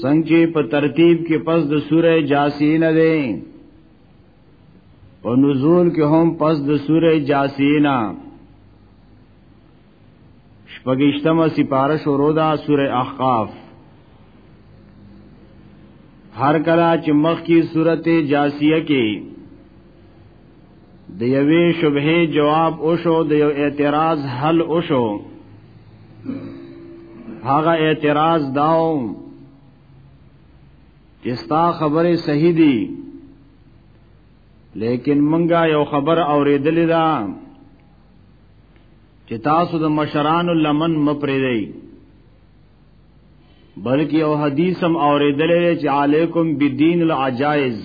څنګه په ترتیب کې پس د سوره جاسین ده او نزول کې هم پس د سوره جاسینا شپږشتمه سپاره شروع ده سوره احقاف هر کله چې مخ کی سورته جاسیه کې د یوې شبهه جواب اوشو د یو اعتراض حل اوشو هغه اعتراض داو چې ستا خبره صحیح دي لیکن منګه یو خبر اوریدلې ده چې تاسو د مشران لمن مپرې دی بلکې یو حدیث هم اوریدلې چې علیکم بدین العجائز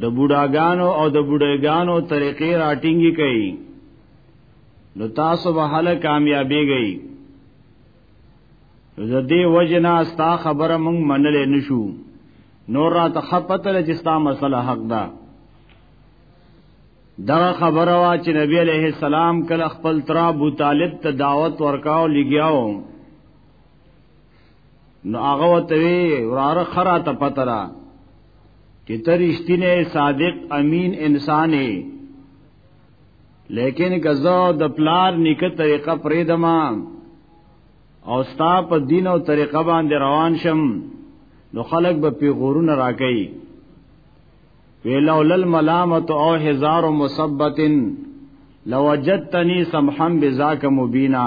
د بوډاګانو او د بوډېګانو طریقې راټینګي کوي نو تاسو به هله کامیابی گئی زه دې وجنا ستا خبره مونږ منلې نشو نور را تخپتل چې ستا مسله حق ده دا خبره وا چې نبی عليه السلام کله خپل تر ابو طالب ته دعوت ورکاو لګیاو نو هغه وته وراره خرا ته پترا چې تر رښتینه صادق امین انسان یې لیکن غزا د پلار نیکه طریقه پرې دما او ستا په دین او طریقه باندې روان شم نو خلق به پی غورونه راکې ویلول الملامت او هزار مصبتن لوجدتنی سمحم بذاک مبینا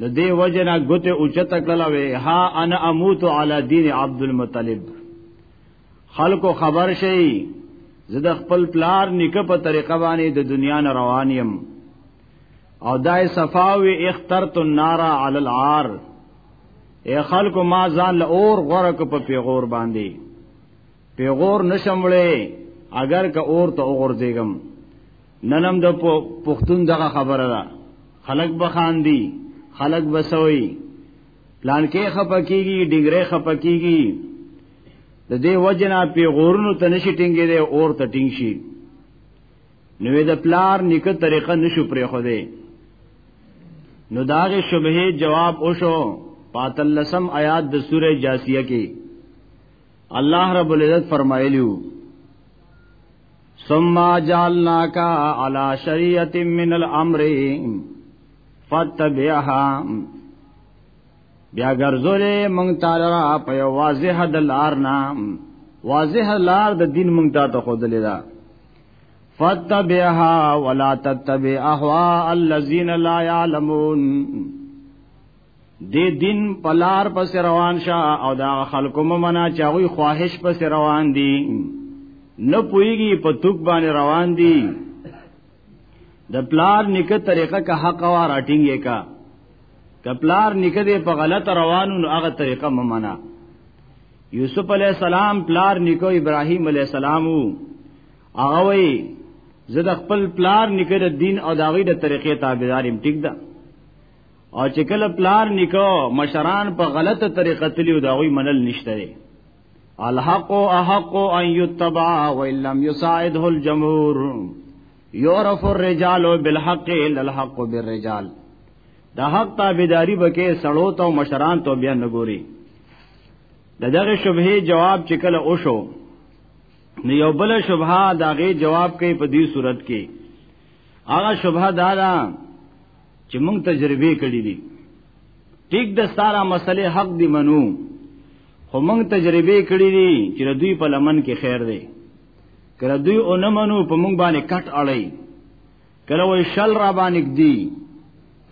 د دې وجنه ګوته اوچت کړه وی ها انا اموت علی دین عبد المطلب خلکو خبر شي زه د خپل پلار نیکه په طریقه باندې د دنیا نه روان یم او دای صفاوی اخترت النار علی العار اے خلکو ما ځان له اور غره کو په پیغور باندې پیغور نشم وړې اگر که اور ته وګرځېګم ننم د پښتون دغه خبره ده خلق بخان دي خلق بسوي پلان کې خپکیږي ډنګره خپکیږي د دې وجنا پیغورونو ته نشي ټینګې دي اور ته ټینګ شي نوې د پلار نیکه طریقه نشو پرې خو دې نو داغه شبهه جواب اوشو پاتلسم آیات د سوره جاسیه کې الله رب العزت فرمایلیو ثم جعلناك على شريعه من الامر فتبعها بیا ګرځولې مونږ تعالی را په واضح د لار نام واضح لار د دین مونږ ته خودلې ده فتبعها ولا تتبع اهواء الذين لا يعلمون دې دین پلار پس روان شه او دا خلکو ممنا چاوي خواهش پس روان دي نه پويږي په توک باندې روان دي د پلار نکه طریقه که حق وا راټینګه کا که پلار نکه دې په غلط روانو نو هغه طریقه ممنا یوسف علی السلام پلار نکو ابراهیم علی السلام هغه وی زه د خپل پلار نکره دین او داغی د طریقې تابعداریم ټیک ده او چې کله پلار نکو مشران په غلطه طریقه تلیو دا غوي منل نشته دی الحق احق ان يتبع وان لم يساعده الجمهور يعرف الرجال بالحق الا الحق بالرجال دا حق تابعداري بکې سړو ته مشران ته بیا نګوري دغه شبهه جواب چې کله اوشو نو یو بل شبهه داغه جواب کوي په دې صورت کې هغه شبهه دا ده چې موږ تجربه کړې دي ټیک د سارا مسلې حق دی منو خو موږ تجربه کړې دي چې دوی په لمن کې خیر دی کله دوی او نه منو په موږ باندې کټ اړي کله وای شل را باندې دی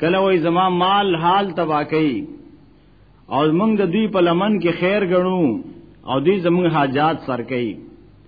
کله وای زما مال حال تبا کوي او موږ د دوی په لمن کې خیر غنو او دوی زموږ حاجات سر کوي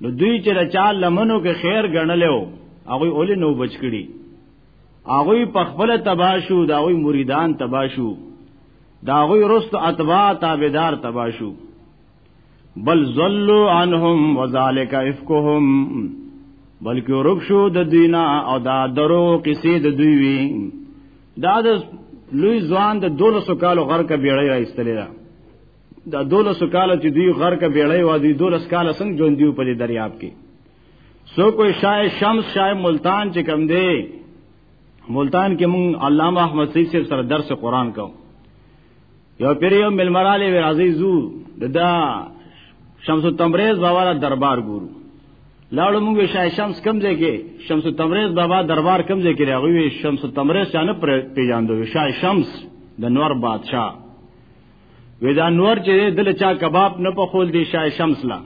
نو دوی چې د چا لمنو کې خیر ګڼلو هغه اولې نو بچ کړي هغه په خپل تباشو دا وی مریدان تباشو دا وی رست اتباع تابعدار تباشو بل زلوا عنهم وذالک افکهم بلکې ورک شو د دینا او دا درو قصې د دوی وی دا د لوی ځوان د 200 کالو غر کا بیړی را استلې ده دا دولس کال چې دوی غر کا بیړی و دوی دولس کال څنګه ژوند دیو په دریاب کې سو کوئی شای شمس شای ملتان چې کم دی ملتان کې مون علامه احمد سید صاحب سره درس قران کو یو پیر یو ملمراله وی عزیزو دا شمس تمریز بابا دا دربار ګورو لاړو موږ شای شمس کم ځای کې شمس تمریز بابا دربار کم ځای کې راغوي شمس تمریز چانه پیژاندو شای شمس د نور بادشاہ وې دا نور چې دل چا کباب نه په خول دی شای شمس لا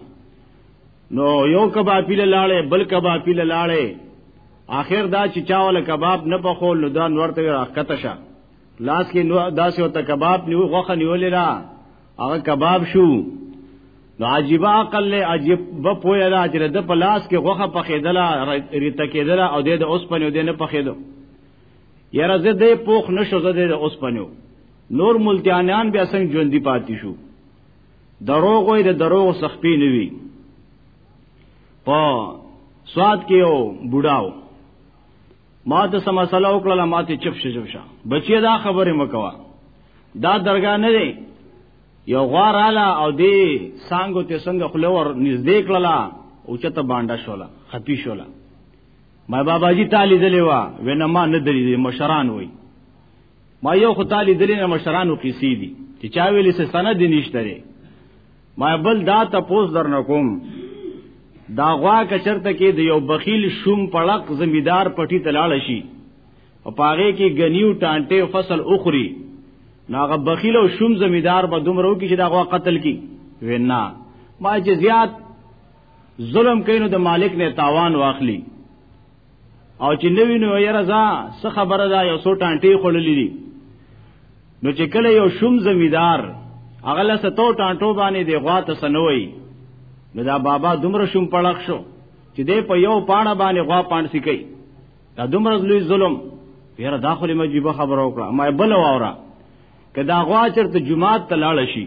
نو یو کباب پیله لاړې بل کباب پیله لاړې آخر دا چې چا ول کباب نه په خول نو دا نور ته راکته شه لاس کې نو داسې او ته کباب نیو غوخه نیولې را هغه کباب شو نو عجیب عقل له عجیب په پویا دا چې د پلاس کې غوخه پخېدله ریته کېدله او د اوسپنې د نه پخېدو یاره زه دې پوخ نشو زه دې اوسپنو نور ملتانیان بیا څنګه ژوند دی پاتې شو دروغ وي د دروغ سخپی نه وي په سواد کې یو بډاو ما ته سم مسله وکړه ما ته چپ شې چپ شه بچی دا خبره مکوا دا درګه نه دی یو غوار اعلی او دی سانګو ته څنګه خلور نږدې کړلا او چته باندې شولا خپي شولا ما بابا جی تعالی دلیوا ونما نه درې مشران وای ما یو خو تعالی دلې نه مشرانو قصې دي چې چا ویلې سه سند نشته لري ما بل دا تاسو درنه کوم دا غوا کچرته کې د یو بخیل شوم پړق زمیدار پټی تلاړ شي او پاره کې غنیو ټانټه فصل اخري ناغه بخیل او شوم زمیدار به دومره کې چې دا غوا قتل کی وینا ما چې زیات ظلم کینو د مالک نه تاوان واخلی او چې نوی نو یې رضا څه خبره ده یو څو ټانټې خړلې دي نو چې کله یو شوم زمیدار هغه له ستو ټانټو باندې دی غوا ته سنوي نو دا بابا دومره شوم پړق شو چې دی په یو پاڼه باندې غوا پانسی کوي دا دومره لوی ظلم یاره دا خو مجيبه خبره وکړه ما بل واوره کدا غوا چرته جمعات ته لاړ شي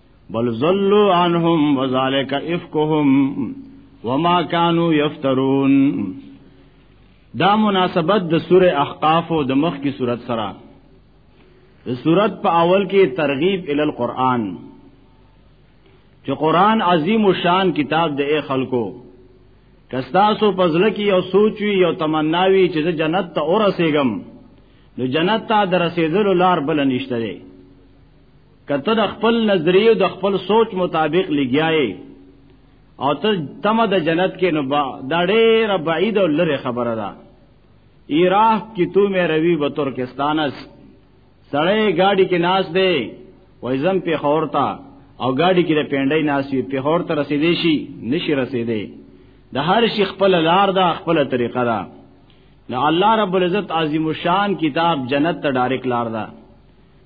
بل ظلوا عنهم وذالک افکهم وما كانوا يفترون دا مناسبت د سوره احقاف او د مخ کی صورت سره د صورت په اول کې ترغیب ال القرآن چې قرآن عظیم و شان کتاب د اے خلکو کستاسو پزله کې یو سوچ وی یو تمنا وی چې جنت ته اورسېګم نو جنت ته درسېدل لار بل نشته کته د خپل نظریه د خپل سوچ مطابق لګیاي او ته تمه د جنت کې نو با دا ډېر بعید او لره خبره ده ایراه کی تو مې روي و ترکستانس سړې گاډي کې ناس دی وایزم په خورتا او گاډي کې د پینډای ناس وي په خورتا رسیدې شي نشي رسیدې د هر شي خپل لار ده خپل طریقه ده نو الله رب العزت عظیم الشان کتاب جنت ته ډایرک لار ده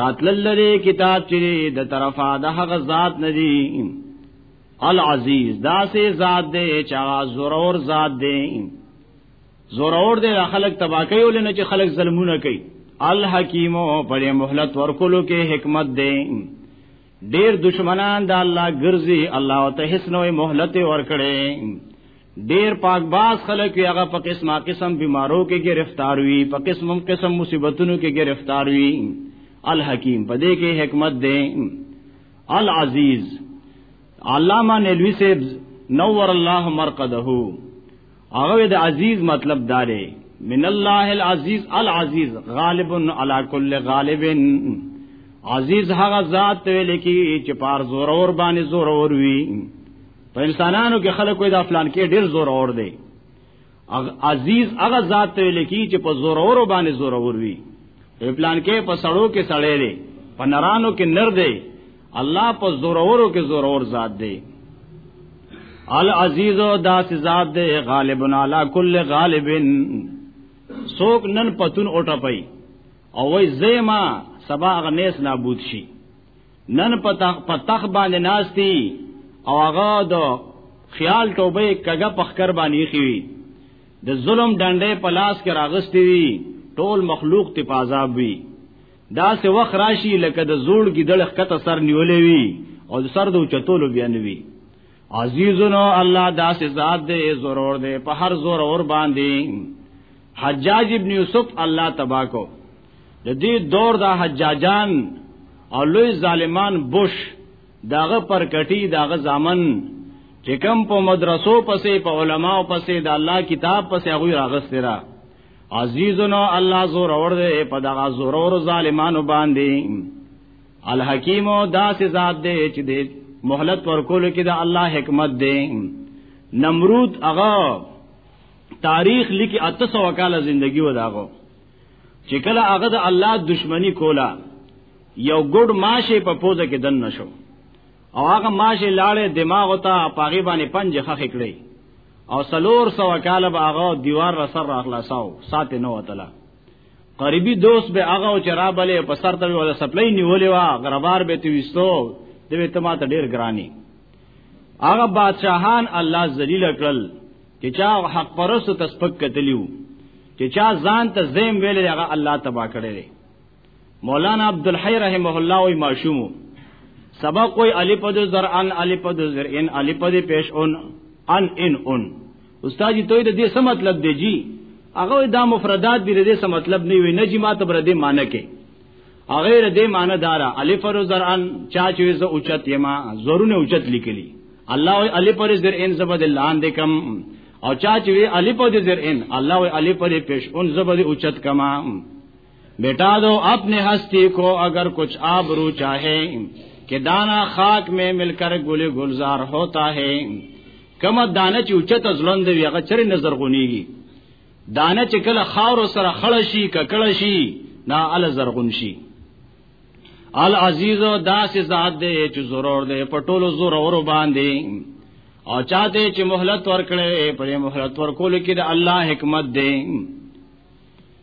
راتلل لري کتاب چې د طرفه د هغه ذات ندي العزیز دا سه ذات دی چې هغه زورور ذات دی زورور دی خلک تبا کوي ولنه چې خلک ظلمونه کوي الحکیم په مهلت ورکولو کې حکمت دی ډیر دشمنان د الله ګرځي الله او ته هیڅ نوې مهلت ورکړي ډیر پاک باز خلک هغه په قسمه قسم بیمارو کې گرفتار وي په قسم قسم مصیبتونو کې گرفتار وي الحکیم په دې کې حکمت دی العزیز علامہ نلوی سے نور الله مرقده هغه د عزیز مطلب داره من الله العزیز العزیز غالب علی کل غالب عزیز هغه ذات ویل کی چې پار زور اور باندې زور اور وی په انسانانو کې خلک وي دا فلان کې ډیر زور اور دی عزیز هغه ذات ویل کی چې په زور اور باندې زور اور وی په پلان کې په سړو کې سړې دی په نرانو کې نر دی الله په زورورو کې زورور ذات دی العزیز او داس ذات دی غالب علی کل غالب سوک نن پتون اوټه پي او وای زیما سبا غنیس نابود شي نن پتخ پتخ باندې ناشتي او هغه د خیال ټوبه کګه پخکر باندې خي د ظلم ډنډې پلاس کې راغستې وي ټول مخلوق ته پازاب وي دا سه وخت راشي لکه د زوړ ګیدړ خطه سر نیولې وي او د سر د چتولو بیان وي عزیزونو الله دا سه ذات دې ضرور دې په هر زور اور باندې حجاج ابن یوسف الله تبا کو د دې دور دا حجاجان او لوی ظالمان بوش داغه پر کټی داغه زامن چې کم په مدرسو پسې په علماو پسې د الله کتاب پسې هغه راغسترا عزیزنا الله زور اور دے په دغه زور اور ظالمانو باندې الحکیم داس ذات دے چې دې مهلت ورکول کې دا الله حکمت دے نمرود اغا تاریخ لیکي 800 کاله زندگی وداغو چې کله هغه د الله دشمنی کولا یو ګډ ماشه په پوزه کې دن نشو او هغه ماشه لاړې دماغ ته پاغي باندې پنځه خخ کړې او سلور سو کاله به هغه دیوار را سر را خلاصاو سات نه وتلا قریبی دوست به هغه او چرا بلې په سر ته ولا سپلای نیولې وا غربار به تی وستو دوی ته ماته ډیر ګرانی هغه بادشاہان الله ذلیل کړل چې چا حق پرست تسبق کتلیو چې چا ځان ته زیم ویلې هغه الله تبا کړی مولانا عبدالحی رحمه الله وی ماشوم سبق کوئی الف د زر ان الف د زر ان الف د پیش اون ان ان اون استاد جی توې د دې څه مطلب دی جی هغه دا مفردات دی د دې څه مطلب نه وي نه جی ما ته بر دې معنی کې هغه ر دې معنی دارا الف د زر ان چا چې ز اوچت یما زرونه اوچت لیکلی الله وی الف د زر ان زبد لان دې کم او چا چې وی الف د زر ان الله وی الف د پیش اون زبد اوچت کما بیٹا دو اپنے ہستی کو اگر کچھ آبرو چاہے کہ دانا خاک میں مل کر گل گلزار ہوتا ہے کم دانه چې اوچت ځلند وي هغه چرې نظر غونیږي دانه چې کله خاور سره خړ شي ککړ شي نا ال زرغون شي العزیز داس ذات دې چې ضرور دې پټولو زور اور باندې او چاته چې مهلت ورکړې پرې مهلت ورکول کې د الله حکمت دې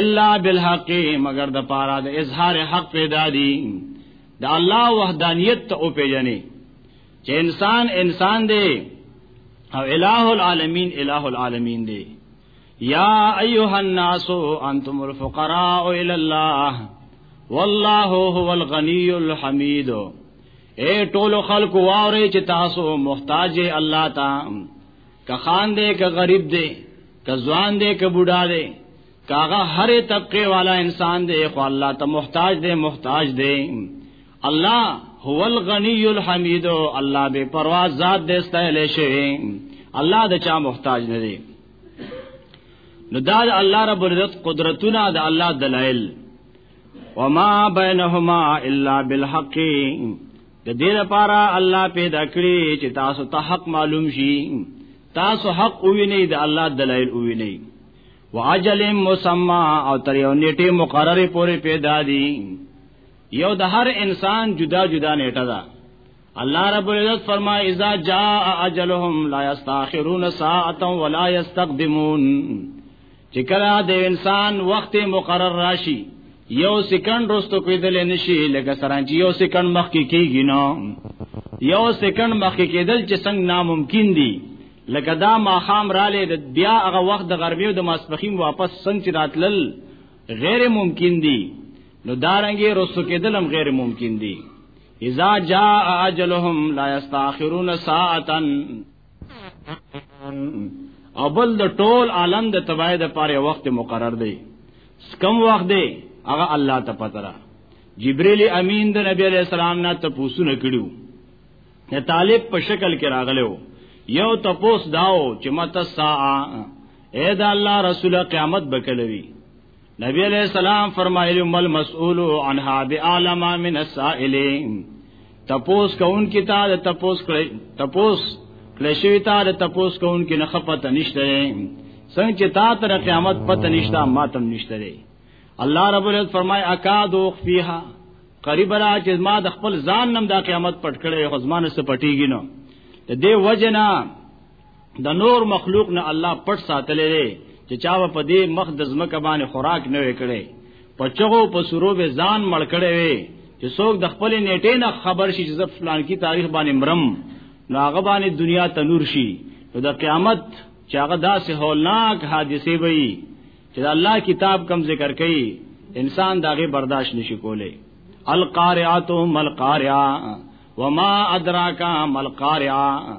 الا بالحق مگر د پاره د اظهار حق پیدا دي د الله وحدانیت ته او پیژنې چې انسان انسان دی او الہ العالمین الہ العالمین دی یا ایها الناس انتم الفقراء الى الله والله هو الغنی الحمید اے ټول خلق واره چې تاسو محتاج الله ته که خان دې که غریب دې که ځوان دی که بوډا دی کاغه هر طبقه والا انسان دی خو الله ته محتاج دی محتاج دی الله هو الغنی الحمید الله به پروا ذات دې ستایل شي الله د چا محتاج نه دی نو دا الله رب العزت قدرتونه د الله دلائل وما بینهما الا بالحق د دې لپاره الله پیدا کړی چې تاسو ته حق معلوم شي تاسو حق ووینئ د الله دلایل ووینئ واجل مسمى او تر یو نیټه مقرره پورې پیدا دي یو د هر انسان جدا جدا نیټه ده الله رب العزت فرمای اذا جاء اجلهم لا يستاخرون ساعه ولا يستقدمون چې کله د انسان وخت مقرر راشي یو سکند رستو کېدل نشي لکه سرانچ یو سکند مخکې کیږي نو یو سکند مخکې کېدل چې څنګه ناممکن دي لکه دا ما خام را لید بیا هغه وخت د غربي او د ماسپخیم واپس څنګه راتلل غیر ممکن دي نو دارنګي رستو کېدل هم غیر ممکن دي اذا جاء اجلهم لا يستاخرون ساعتا او بل د ټول عالم د تباہی د پاره وخت مقرر دی کم وخت دی هغه الله ته پته را جبرئیل امین د نبی علیہ السلام نه تپوسونه کړیو نه طالب په شکل کې راغلو یو تپوس داو چې مت سا اے دا الله رسول قیامت بکلوي نبی علیہ السلام فرمایلی مل مسئول عنها بعالم من السائلین تپوس کون کی تا د تپوس کړي تپوس کړي شوی تا د تپوس کون کی نه خپت نشته څنګه چې تا تر قیامت پته نشته ماتم نشته دی الله رب العزت فرمای اکاد اخفیها قریب را چې ما د خپل ځان نم د قیامت پټ کړي خو ځمانه سپټیږي نو د دې وجنا د نور مخلوق نه الله پټ ساتلې دی چې چا په دې مخ د زمکه باندې خوراک نه وکړي په چغو په سورو به ځان مړ کړي وي چې څوک د خپل نیټې نه خبر شي چې فلان کی تاریخ باندې مرم نو هغه باندې دنیا تنور شي نو د قیامت چې هغه داسې هولناک حادثه وي چې الله کتاب کم ذکر کوي انسان داغه برداشت نشي کولی القارعه ملقارعه وما ادراک ملقارعه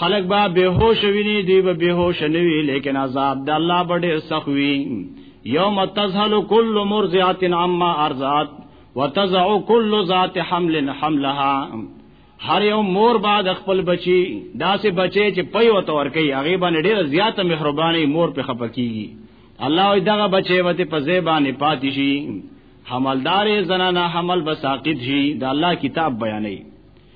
خلق با بهوش ویني دی به بهوش نه وی لیکن عذاب د الله بډې سخوي یوم تزهل کل مرضعه عما ارضات وتزع کل ذات حمل حملها هر یو مور با د خپل بچي داسې بچي چې پي او تور کوي هغه باندې ډېر زیاته مهرباني مور په خپکیږي الله دغه بچي وته په زیبانه پاتې شي حملدار زنانه حمل بساقط شي د الله کتاب بیانې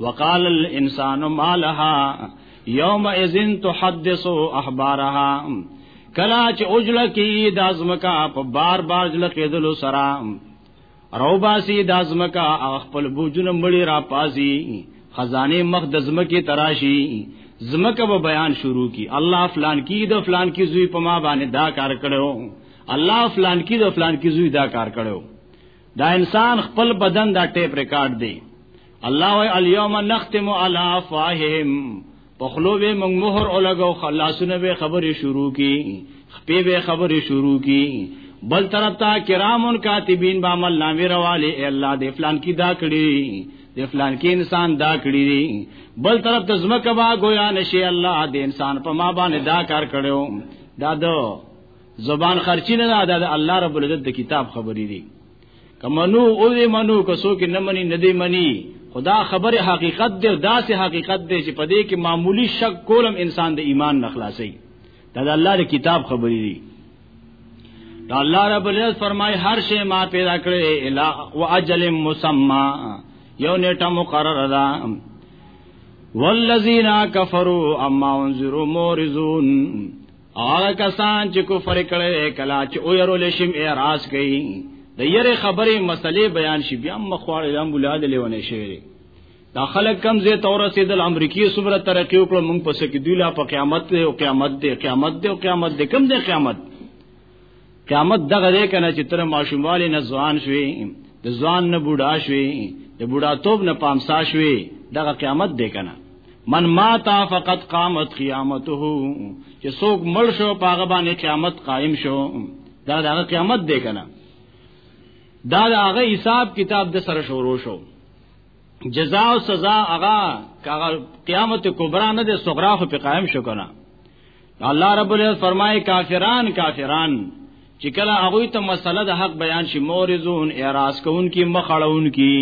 وقال الانسان ما لها یوم اذن تحدث احبارها کلا چې اوجل کی د ازمکا په بار بار جل کېدلو سره روباسي د ازمکا خپل بوجونه مړي را پازي خزانه مخ د زمکه تراشی زمکه به بیان شروع کی الله فلان کی د فلان کی زوی په ما باندې دا کار کړو الله فلان کی د فلان کی زوی دا کار کړو دا انسان خپل بدن دا ټیپ ریکارډ دی الله وی الیوم نختم علی افواههم پخلو به موږ مہر اولګو خلاصونه به خبرې شروع کی خپې به خبرې شروع کی بل طرف ته کرامون کاتبین با عمل نامې رواله اے الله دې فلان کی دا کړی دې فلان کی انسان دا کړی بل طرف ته زمکه با گویا نشي الله دې انسان په ما باندې دا کار کړو دا دو زبان خرچی نه ده د الله رب العزت د کتاب خبرې دي کمنو او دې منو که څوک نه مني نه دې مني خدا خبره حقیقت دی دا سه حقیقت دی چې پدې کې معمولی شک کولم انسان د ایمان نه خلاصي دا د الله د کتاب خبرې دي دا الله رب العزت فرمای هر شی ما پیدا کړې الا واجل مسمى یو نیټه مقرره ده والذین کفروا اما انذروا مورزون هغه کسان چې کفر کړي کلا چې او يرول شم اعتراض کوي د یره خبرې مسلې بیان شي بیا مخواړه د امبولاد لیونه شي دا خلک کم زه تور رسیدل امریکای صبره ترقی وکړه مونږ پس کې دی لا په قیامت او قیامت دی قیامت دی او قیامت دی کم دی قیامت قیامت دغه دی کنه چې تر ماشوموالي نه ځوان شوي د ځوان نه بوډا شوي د بوډا توپ نه پامسا شوي دغه قیامت دی کنه من ماتا فقط قامت قیامته چې څوک مړ شو پاغه باندې قیامت قائم شو دا دغه قیامت دی کنه دا دغه حساب کتاب د سره شروع شو جزاء او سزا هغه قیامت کبرا نه د صغرا خو په قائم شو کنه الله رب العزت فرمایي کافران کافران چې کله هغه ته مسله د حق بیان شي مورزون اعتراض کوونکي مخړونکي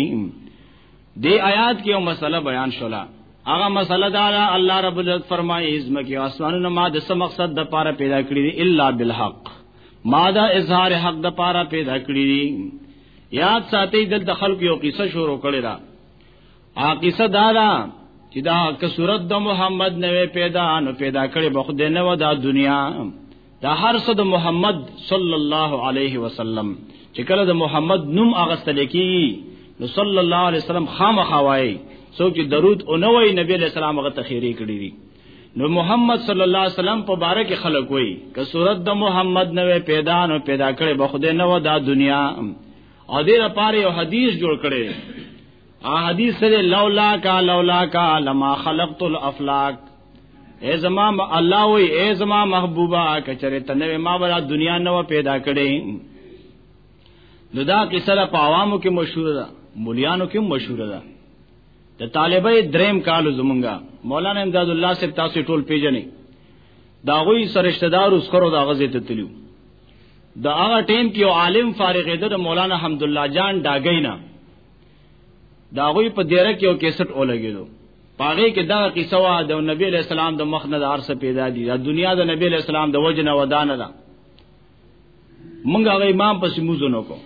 دی آیات کې یو مسله بیان شولا هغه مسله دا ده الله رب العزت فرمایي ازمکه او اسمانونو ما د څه مقصد د پاره پیدا کړی دی الا بالحق ما دا اظهار حق د پاره پیدا کړی دی یاد ساتي دلته خلق یو قصه شروع کړی دا عاقصه دارا چې دا که صورت د محمد نوې پیدا نو پیدا کړي بخو د نو دا دنیا دا هر څه د محمد صلی الله علیه وسلم چې کله د محمد نوم اغستل کی نو صلی الله علیه وسلم خامخوای څوک چې درود او نو نبی علیہ السلام هغه تخیری کړی دي نو محمد صلی الله علیه وسلم په باره کې خلک وای که صورت د محمد نوې پیدا نو پیدا کړي بخو د نو دا دنیا او دې لپاره یو حدیث جوړ کړي حدیث سره لولا کا لولا کا لما خلقت الافلاک اے زما الله وی اے زما محبوبا کچره تنه ما برا دنیا نو پیدا کړي نو دا قصه په عوامو کې مشهور ده مليانو کې مشهور ده د طالبې دریم کال زمونږه مولانا امداد الله صاحب تاسو ټول پیژنې دا غوي سرشتہ دار اوس کرو دا غزه ته تلو دا هغه ټیم کې عالم فارغ ده مولانا حمد الله جان داګینا دا غوی په دیره کې او کیسټ اولګیدو پاره کې دا قصه وا د نبی علیہ السلام د مخ نه د ارسه پیدا دي د دنیا د نبی علیہ السلام د وجنه ودانه ده مونږ هغه امام پسې موزونو کو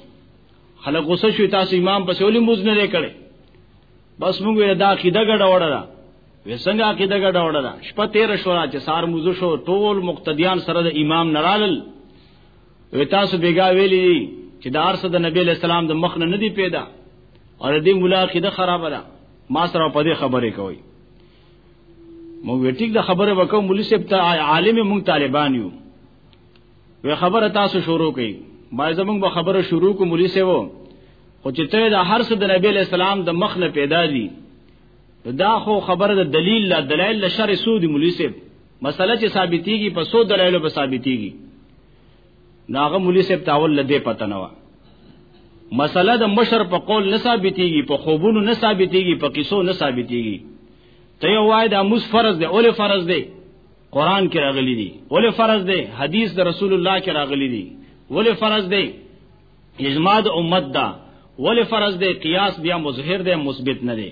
خلک غوسه شو تاسو امام پسې ولې موز نه لري بس مونږ ویل دا عقیده ګډه وړه ده وسنګ عقیده ګډه وړه ده شپه 13 شورا چې سار موزو شو ټول مقتدیان سره د امام نرالل وی تاسو بیګا ویلی چې د ارسه د نبی له سلام د مخ نه ندی پیدا او د دې مولا عقیده خراب ده ما سره په دې خبرې کوي مو ویټیک د خبره وکاو مولوی صاحب ته عالم مونږ طالبان یو وی خبره تاسو شروع کړي باید زمونږ به خبره شروع کو مولوی صاحب خو چې ته د هر څه د نبی له سلام د مخ نه پیدا دي دا خو خبره د دلیل لا دلایل له شر سود مولوی صاحب مسله چې ثابتېږي په سود دلایلو به ثابتېږي ناغه مولوی صاحب تاول لدې پته نه و مسله د مشر په قول نه ثابتېږي په خوبونو نه ثابتېږي په قصو نه ثابتېږي ته یو وای دا موس فرض دی اول فرض دی قران کې راغلي دي اول فرض دی حدیث د رسول الله کې راغلي دي اول فرض دی اجماع د امت دا اول فرض دی قیاس بیا مظهر دی مثبت نه دی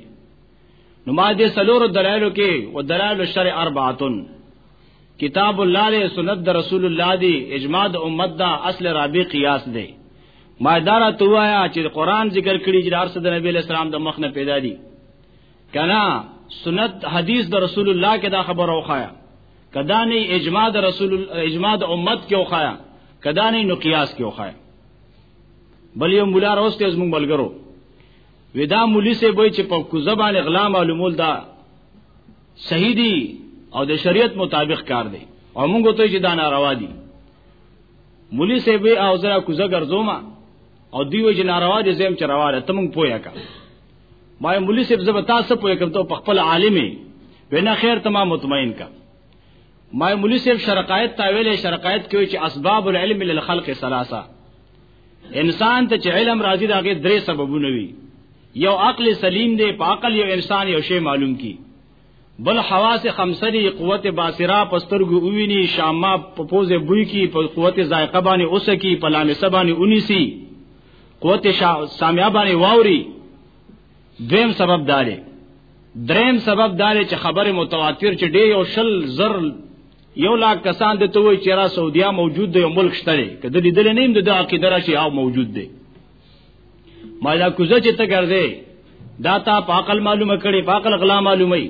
نو ما دې سلور دلایلو کې و دلایل الشرع اربعتن کتاب الله له سنت د رسول الله دی اجماع د امت دا اصل رابع قیاس دی ما دارا توایا چې قران ذکر کړي چې ارسد نبی له سلام د مخ نه پیدا دي کنا سنت حدیث د رسول الله کې دا خبر اوخایا کدا نه اجماع د رسول اجماع د امت کې اوخایا کدا نه نو قیاس کې اوخایا بل یو مولا راوسته زموږ بلګرو ودا مولوی سه به چې په کوزه باندې غلا معلومول دا صحیح دي او د شریعت مطابق کار دی او موږ ته چې دا ناروا دي مولوی سه به او زرا کوزه ګرځوما او دیو چې ناروا دي زم چې روا ده تم پوهه کا ما مولوی سه زب تاسو پوهه کوم ته خپل عالمي بنا خیر تمام مطمئن کا ما مولوی سه شرقایت تاویل شرقایت کوي چې اسباب العلم للخلق ثلاثه انسان ته چې علم راځي دا غي درې سببونه وي یو عقل سلیم دی په عقل یو انسان یو شی معلوم کی بل حواس خمسه دی قوت باصره پسترګو اوویني شاما په پوزه بوی کی په قوت ذائقه باندې اوسه کی په لامسه باندې اونیسی قوت سامعه باندې واوري دویم سبب داله دریم سبب داله چې خبره متواتر چې ډیر او شل زر یو لا کسان د توي چې را سعودیا موجود دی ملک شته دی کله دې دل نیم د عقیده راشي او موجود دی ما دا کوزه چې ته ګرځې دا تا په عقل معلومه کړي په عقل غلا معلومه ای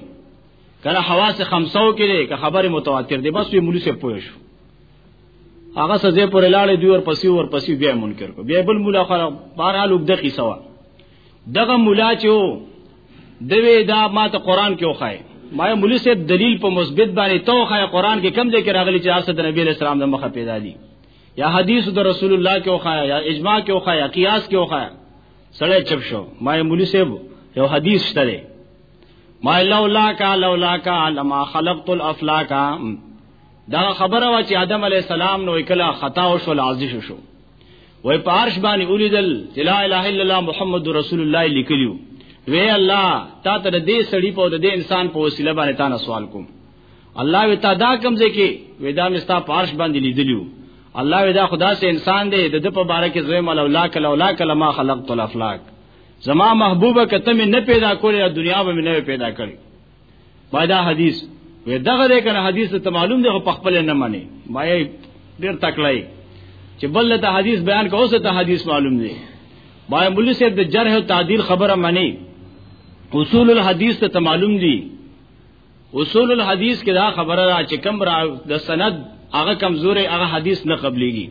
کله حواس خمسو کې دی که خبره متواتر دی بس وی مولوی سه پوه شو هغه سزه پر لاړې دوی ور پسې ور پسې بیا منکر کو بیا بل مولا خو بهرحال وګدخي سوا دغه مولا چې دوی دا ما ته قران کې وخای ما مولوی صاحب دلیل په مثبت باندې تو خای قران کې کم دې کې راغلی چې اسد نبی علیہ السلام د مخه پیدا دي یا حدیث د رسول الله کې وخای یا اجماع کې وخای یا قیاس کې وخای سړی چپ شو ما مولوی صاحب یو حدیث شته دی ما لولا کا لولا کا لما خلقت الافلاک دا خبره وا چې آدم علی السلام نو کله خطا او شو لازم شو وای په عرش باندې اولیدل چې لا اله الا الله محمد رسول الله لیکلیو وی الله تا ته دې سړی په دې انسان په وسیله باندې تا سوال کوم الله وی تا دا کمزې کې ودا مستا په عرش باندې لیدلیو الله ودا خدا سے انسان دی د په باره کې زوی مل اولا کله اولا کله ما خلقت الافلاک زما محبوبه کته مې نه پیدا کولې دنیا به مې نه پیدا کړې ما دا حدیث وې دغه دې کنه حدیث ته معلوم دی خو په خپل نه مانی ما یې ډیر تکړای چې بل ته حدیث بیان کوو څه ته حدیث معلوم دی ما مولوی صاحب د جرح او تعدیل خبره مانی اصول الحدیث ته معلوم دی اصول الحدیث کې دا خبره را چې کم را د سند هغه کمزورې هغه حدیث نه قبليږي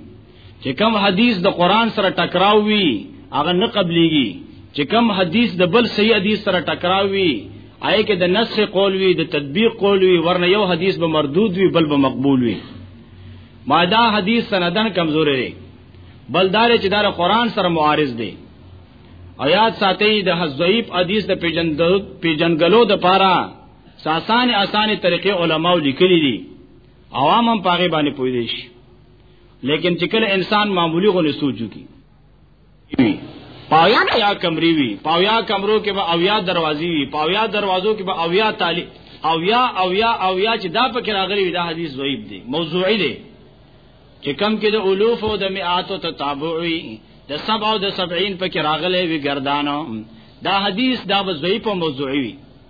چې کم حدیث د قران سره ټکراو وي هغه نه قبليږي چې کم حدیث د بل صحیح حدیث سره ټکراو وي آی کې د نص قول وي د تطبیق قول وي ورنه یو حدیث به مردود وي بل به مقبول وي ماده حدیث سندن کمزورې دي بلدار چې دا قران سره معارض دي آیات ساتي د حذیف حدیث د پیجندلو پیجنګلو د پاره ساسان اسانه طریقې علماو لیکلي دي عوام هم پاغه باندې پوي دي شي لیکن چې کله انسان معمولی غو نه سوچو کی پاویا یا کمری وی پاویا کمرو کې به اویا دروازې وی پاویا دروازو کې به اویا تالی اویا اویا اویا چې دا پکې راغلی وی دا حدیث ضعیف دی موضوعی دی چې کم کې د الوف او د مئات او تتابعی د سبع او د 70 پکې راغلی وی گردانو دا حدیث دا ضعیف او موضوعی وی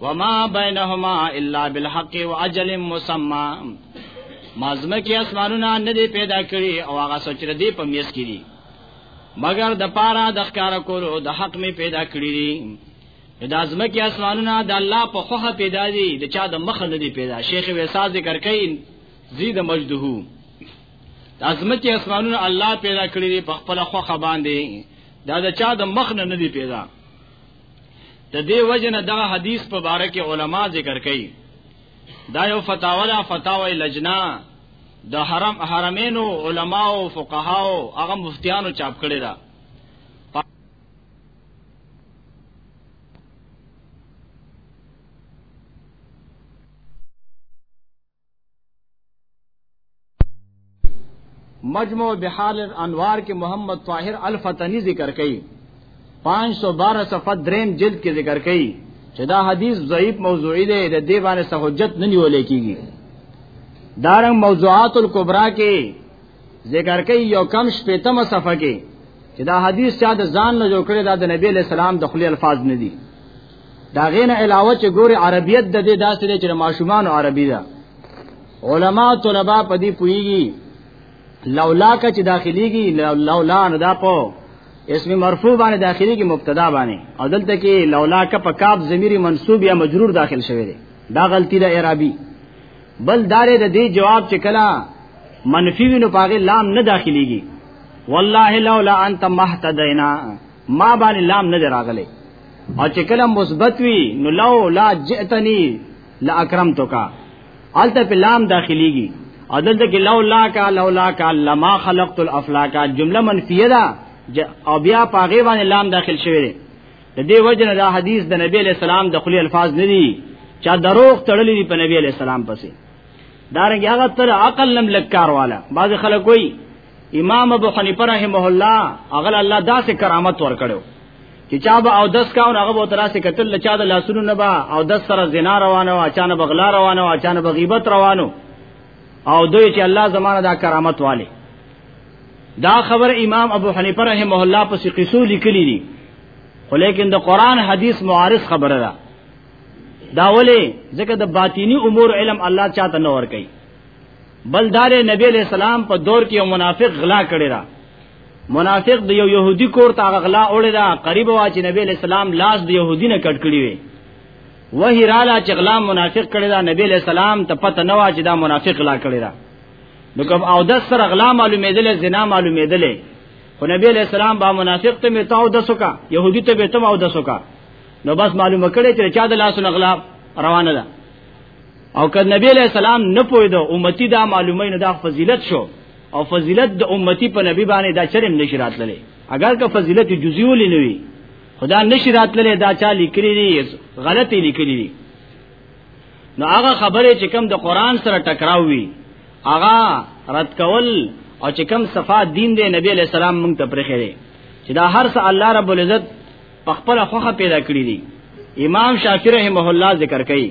وما بینهما الا بالحق واجل مسمى مازمه کې اسمانونه نه دی پیدا کړی او هغه سوچ ردی په میس کې دي مگر د پاره د ښکار کولو د حق می پیدا کړی دي د ازمه کې اسمانونه د الله په خوخه پیدا دي د چا د مخ نه دی پیدا شیخ ویسا ذکر کوي زید مجده د ازمه کې اسمانونه الله پیدا کړی دي په خپل خوخه باندې دا د چا د مخ نه نه دی پیدا د دې وجنه دا حدیث په باره کې علما ذکر کوي دا یو فتاوا ده فتاوا لجنا د حرم حرمینو علما او فقها او هغه مفتیانو چاپ کړی دا مجموع بحال انوار کې محمد طاهر الفتنی ذکر کړي 512 صفحه دریم جلد کې ذکر کړي چې دا حدیث ضعیف موضوعی دی د دې باندې څه حجت نه نیول کیږي دارنګ موضوعات الکبرى کې ذکر کړي یو کم شپېتمه صفحه کې چې دا حدیث چا د ځان نه جوړ کړی دا د نبی له سلام د خلی الفاظ نه دي دا غینه علاوه چې ګوري عربیت د دې داسې دی چې ماشومان عربي ده علما طلبه په دې پويږي لولا کا چې داخليږي لولا نه دا په اسم مرفوع باندې داخلي کې مبتدا باندې او دلته کې لولا کا په کاپ ضمیر منصوب یا مجرور داخل شوی دی دا غلطی ده اعرابي بل دارې د دې جواب چې کلا منفی وینو پاغه لام نه داخليږي والله لولا انت مهتدینا ما باندې لام نه راغلی او چې کله مثبت وي نو لو لا جئتنی لا اکرمتو کا الته په لام داخليږي او دلته کې لو لا کا لو لا کا لما خلقت الافلاک جمله منفیه ده او بیا پاغه باندې لام داخل شوی دی د دې وجنه دا حدیث د نبی علی السلام د خلی الفاظ نه دي چا دروغ تړلې دي په نبی علی السلام پسې دارنګ هغه تر عقل نم لکار والا بعض خلک وایي امام ابو حنیفه رحمه الله هغه الله داسې کرامت ورکړو چې چا به او دس کاو هغه به تراسه قتل لچا د لاسونو نه با او دس سره زنا روانه او اچانه بغلا روانه او اچانه بغیبت روانو او دوی چې الله زمانه دا کرامت والے دا خبر امام ابو حنیفه رحمه الله په قصو لیکلی دي خو لیکن د قران حدیث معارض خبره ده دا ولې ځکه د باطینی امور علم الله چاته نه ور کوي بلدار نبی علیہ السلام په دور کې یو منافق غلا کړی را منافق د یو يهودي کور ته غلا اوري دا قریب وا چې نبی اسلام لاس د يهودي نه کټ کړی وي وਹੀ رااله چې غلا منافق کړی دا نبی اسلام ته پته نه وا چې دا منافق غلا کړی دا نو کوم او د سره غلا معلومېدل زنا معلومېدل خو نبی اسلام با منافق ته می تاو د سکا يهودي ته به تم او د سکا نو بس معلومه کړی چې چا د لاس نه غلا روانه ده او که نبی علیہ السلام نه پوی دو امتی دا معلومه نه دا فضیلت شو او فضیلت د امتی په نبی باندې دا چرم نشرات للی اگر که فضیلت جزئی ولې نه وی خدا نشرات للی دا چا لیکلی دی غلطی لیکلی دی نو هغه خبره چې کم د قران سره ټکراو وی هغه رد کول او چې کم صفا دین دی نبی علیہ السلام مونږ ته پرخې دی چې دا هر څه الله رب العزت په خپل خوخه پیدا کړی دی امام شافعی رحمه الله ذکر کوي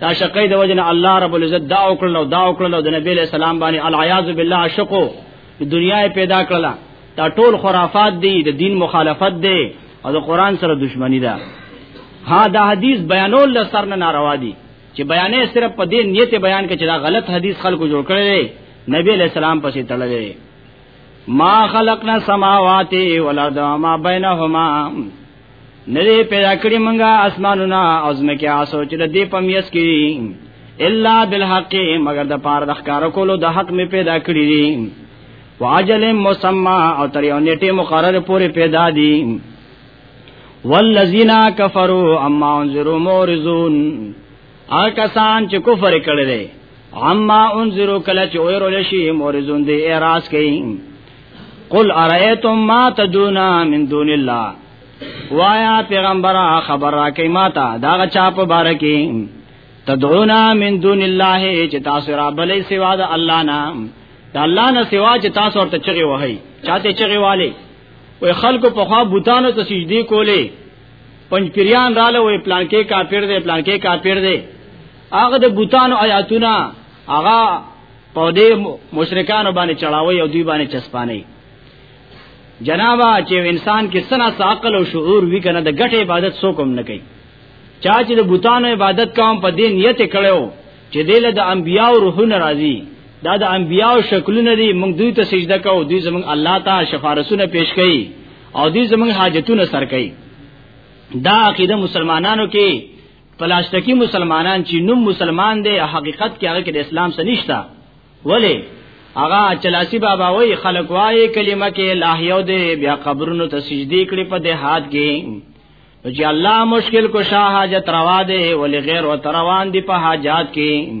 دا شقې د وجنه الله رب العزت دا وکړل او دا وکړل او د نبی له سلام باندې العیاذ بالله عاشقو دنیا پیدا کړل دا ټول خرافات دي د دین مخالفت دي او د قران سره دښمنی ده ها دا حدیث بیانول لسر نه ناروا دي چې بیانې صرف په دې نیت بیان کې چې دا غلط حدیث خلکو جوړ کړي نبی له سلام پسې تړلې ما خلقنا سماوات والارض ما بینهما نه دې پیدا کړی مونږه اسمانونه او زمکه آسو چې د دې پمیس کې الا بالحق مگر د پاره د ښکار کولو د حق می پیدا کړی دي واجل مسمى او تر یو نیټه مقرر پورې پیدا دي والذین کفروا اما انذروا مورزون ا کسان چې کفر کړي دي اما انذروا کله چې اور لشي مورزون دي اعتراض کوي قل ارایتم ما تدون من دون الله وایا پیغمبر خبر را کوي ما ته دا غچا په بار کې تدعونا من دون الله چې تاسو را بلې سوا د الله نه د الله نه سوا چې تاسو ورته چغي وهي چاته چغي والي وې خلکو په خوا بوتانو ته سجدي کولې پنځ پیران رااله وې پلان کې کافر دې پلان کې کافر دې هغه د بوتانو آیاتونه هغه په دې مشرکانو باندې چړاوي او دوی باندې چسپانه جنابا چې انسان کې سنا عقل او شعور وی کنه د ګټه عبادت سو کوم نه کوي چا چې د بوتانو عبادت کوم په دې نیت کړو چې دله د انبیاء او روح ناراضي دا د انبیاء او شکلونه دي موږ دوی ته سجده کوو دوی زموږ الله ته شفارسونه پیش کوي او دوی زموږ حاجتونه سر کوي دا عقیده مسلمانانو کې پلاستیکی مسلمانان چې نوم مسلمان دی حقیقت کې هغه کې د اسلام سره نشتا ولی هغه چلاسی بابا وای خلق وای کلمه کې لاهیو دی بیا قبرونو ته سجدي کړي په دهات کې چې الله مشکل کو شاه حاجت روا دی ولی غیر و روان دی په حاجات کې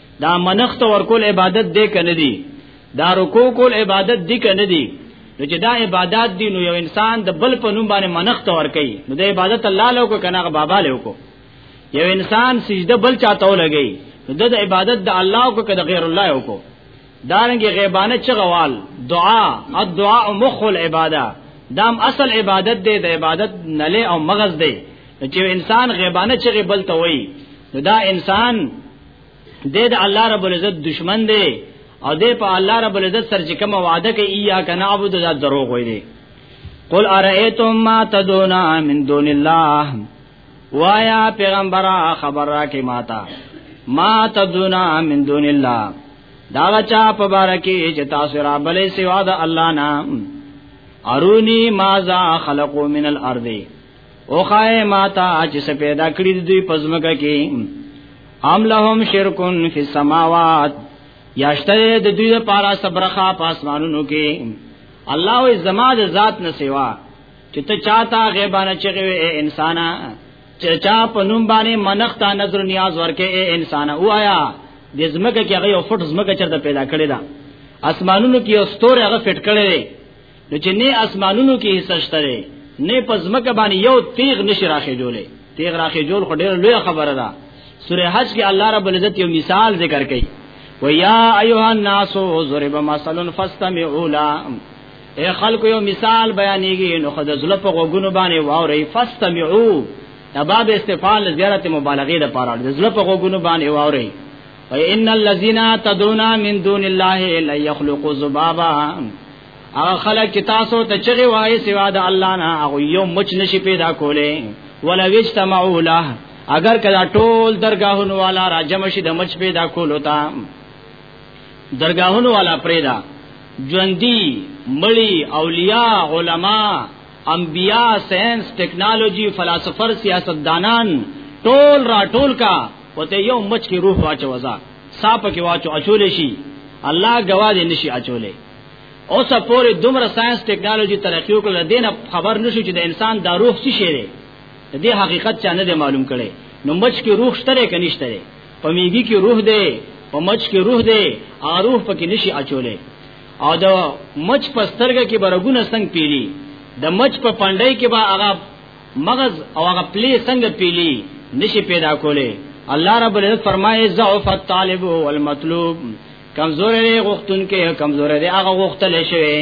دا منخت ورکول عبادت دی کنه دی دا رکوع کول عبادت دی کنه دی نو چې دا عبادت دی نو یو انسان د بل په نوم باندې منخت ورکي نو د عبادت الله له کو کنه بابا له کو یو انسان سجده بل چاته ولګي نو د عبادت د الله کو کنه غیر الله یو کو دارنګ غیبانه چغوال دعا الدعاء مخ العباده دام اصل عبادت دی د عبادت نله او مغز دی چې انسان غیبانه چغې بل ته وایي نو دا انسان د دې الله رب العزت دشمن دی او دې په الله رب العزت سره چې کوم وعده کوي یا کنا عبد ذات دروغ وي دي قل ارئیتم ما تدون من دون الله وایا پیغمبره خبر را کې ماتا ما تدون من دون الله دا چا په بار کې چې تاسو را بلې سوا د الله نام ارونی ماذا خلقو من الارض او خای ماتا چې څه پیدا کړی دوی پزمکه کې ام لهم شرکن فی السماوات یاشته د دوی لپاره صبرخه پاسمانونو کې الله او زما د ذات نه سیوا چې ته چاته غیبانه چغوي اے انسانا چې چا په نوم باندې منښت نظر نیاز ورکه اے انسانا وایا د زمکه کې هغه یو فټ زمکه چرته پیدا کړی دا اسمانونو کې یو ستوره هغه فټ کړی نو چې نه اسمانونو کې حصہ شته نه پزمکه باندې یو تیغ نشي راخې جوړې تیغ راخې جوړ خو ډېر لوی خبره ده سوره حج کې الله رب العزت یو مثال ذکر کړي و یا ایها الناس ضرب مثل فاستمعوا له اے خلق یو مثال بیانېږي نو خدای زله په غوګونو باندې واوري فاستمعوا دا باب استفال زیارت مبالغه ده پاره د زله په غوګونو باندې واوري و ان الذين تدعون من دون الله لا يخلقوا ذبابا هغه خلک چې تاسو ته چغي وایي سوا د الله نه هغه یو مچ نشي پیدا کوله ولا وجتمعوا له اگر کله ټول درگاهونو والا راجم شي د مچ پیدا کولو ته درگاهونو والا پرېدا ژوندۍ مړی اولیاء علما انبیاء ساينس ټیکنالوژي فلسفر سیاستدانان ټول را ټول کا وته یو مچ کی روح واچو وزا صاحب کې واچو اچول شي الله گواه دې نشي اچولې اوس پورې دومره ساينس ټکنالوژي ترقی وکړه دینه خبر نشو چې د انسان د روح څه شي دی دې حقیقت چا نه معلوم کړي نو مچ کې روح شته کې نشته دی په میږي کې روح دی په مچ کې روح دی او روح پکې نشي اچولې او د مچ په سترګه کې برګونه څنګه پیلي د مچ په پانډای کې به هغه مغز او هغه پلی څنګه پیلي نشي پیدا کولې الله رب العزت فرمایي ضعف الطالب والمطلوب کمزورې دی غختون کې کمزورې دی هغه غختلې شوی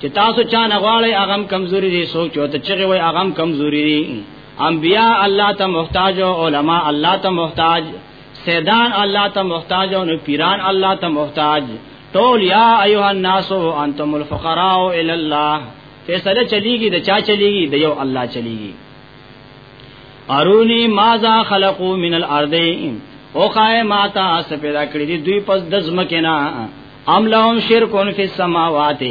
چې تاسو چا نه غواړي هغه کمزوري دي سوچ او ته چغه وي هغه کمزوري دي انبیاء الله ته محتاج او علما الله ته محتاج سیدان الله ته محتاج او پیران الله ته محتاج ټول یا ایها الناس انتم الفقراء الی الله فیصله چلیږي د چا چلیږي د یو الله چلیږي ارونی ماذا خلقو من الارض او خای ماتا اس پیدا کړی دی دوی پس د زمکنا ام لهم شرکون فی السماوات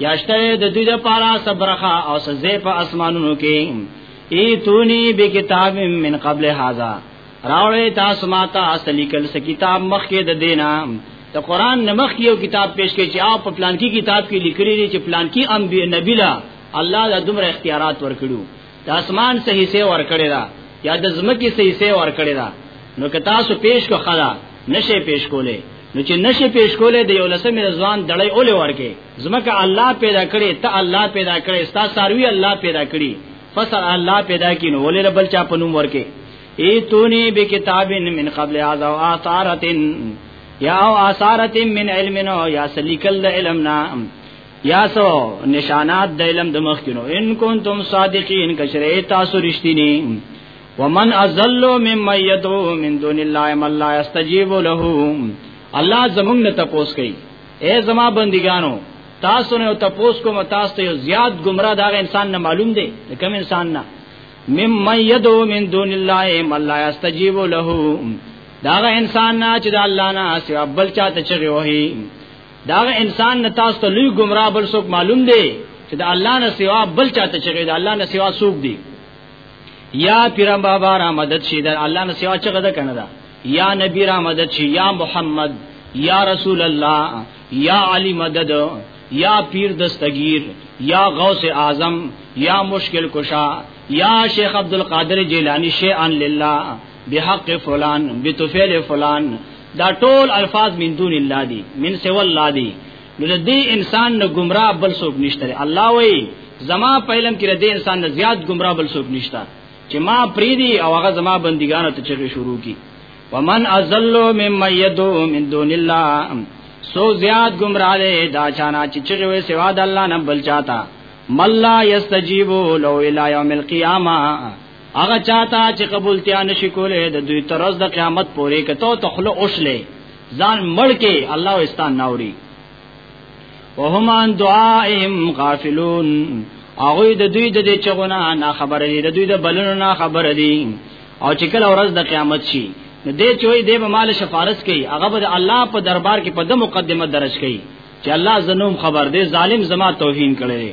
یاشته د دوی لپاره صبرخه او سزه په اسمانونو کې ای تونی به کتاب من قبل هاذا راوړی تاسو ماتا اس لیکل س کتاب مخکې د دینا ته قران نمخ یو کتاب پیش کړي چې اپ پلان کې کتاب کې لیکلي چې پلان کې انبي نبی لا الله د دومره اختیارات ورکړو د اسمان څه حصے ورکړی دا یا د زمکی څه حصے ورکړی دا نو که تاسو پیش کو خلا نشه پیش کوله نو چې نشه پیش کوله د یو لسمې ځوان دړې اولې ورکه زمکه الله پیدا کړي ته الله پیدا کړي ستا ساروی الله پیدا کړي فسر الله پیدا کینو ولې ربل چا پنوم ورکه ایتونی بکتاب من قبل هذا او آثارتن یا او آثارتن من علمنا یا سلیکل علمنا یا سو نشانات د علم د مخ کینو ان کنتم صادقین کشری تاسو رښتینی ومن ازل مم یدو من دون الله من لا یستجیب له الله زمونږ نه تپوس کوي اے زما بندګانو تاسو نه تپوس کوم تاسو ته زیات گمراه دا انسان نه معلوم دی کم انسان نه مم یدو من دون الله من لا یستجیب له دا انسان نه چې د الله نه سوا بل چاته چغي وهي دا انسان نه تاسو ته لوی گمراه بل څوک معلوم دی چې د الله نه سوا بل چاته چغې د الله نه سوا څوک دی یا پیرم بابا را مدد شي د الله نه سوا چغه ده کنه دا یا نبی را مدد شي یا محمد یا رسول الله یا علی مدد یا پیر دستگیر یا غوث اعظم یا مشکل کشا یا شیخ عبد القادر جیلانی شیئا لله بحق فلان بتفعل فلان دا ټول الفاظ من دون الله دي من سوى الله دي نو د دې انسان نه گمراه بل څوک نشته الله وایي زما په علم کې د دې انسان نه زیات گمراه بل څوک نشته چې ما پریدي او هغه زما بندګانو ته چغې شروع کی ومن ازلو ممن یدو من دون الله سو زیاد گمراه دی دا چانا چې چې وي سوا د الله نه بل چاته مل لا یستجیبو لو الی یوم القیامه هغه چاته چې قبولتیا نشي کولای د دوی تر ورځې د قیامت پورې کته ته خله اوښلې ځان مړ کې الله واستان ناوري وهم عن دعائهم غافلون هغه د دوی د دې چغونه نه خبر دي د دوی د بلونو نه خبر دي او چې کله ورځ د قیامت شي نو دې چوي دې به مال شفارس کوي هغه به الله په دربار کې په د مقدمه درج کوي چې الله زنوم خبر دې ظالم زما توهین کړي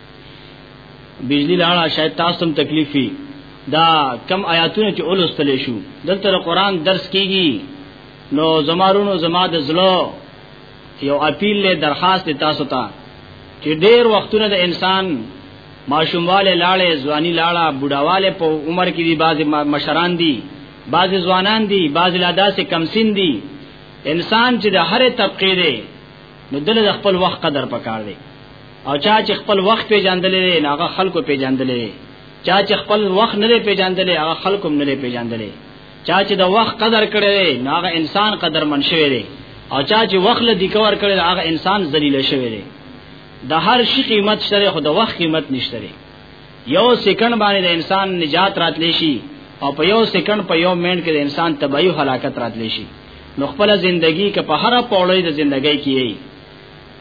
بجلی لاړه شاید تاسو تم تکلیفي دا کم آیاتونه چې اولستل شو دلته قرآن درس کیږي نو زمارونو زما د زلو یو اپیل له درخواست تاسو ته چې ډیر وختونه د انسان ماشومواله لاړې ځواني لاړه بډاواله په عمر کې دي بعض مشران دي بعض ځوانان دي بعض لادا سه کم سن دي انسان چې د هر طبقه دی نو دل د خپل وخت قدر پکار دی او چا چې خپل وخت پیژندلې نه هغه خلکو پیژندلې چا چې خپل وخت نه پیژندلې هغه خلکو نه پیژندلې چا چې د وخت قدر کړی نه هغه انسان قدر من شوی دی او چا چې وخت له دیکور کړی هغه انسان ذلیل شوی دی د هر شي قیمت شته خو د وخت قیمت نشته یو سکند باندې د انسان نجات راتلی شي او په یو سکند په یو منټ کې د انسان تبعی هلاکت راتلی شي نو خپل ژوندۍ کې په هر پوړې د ژوندۍ کې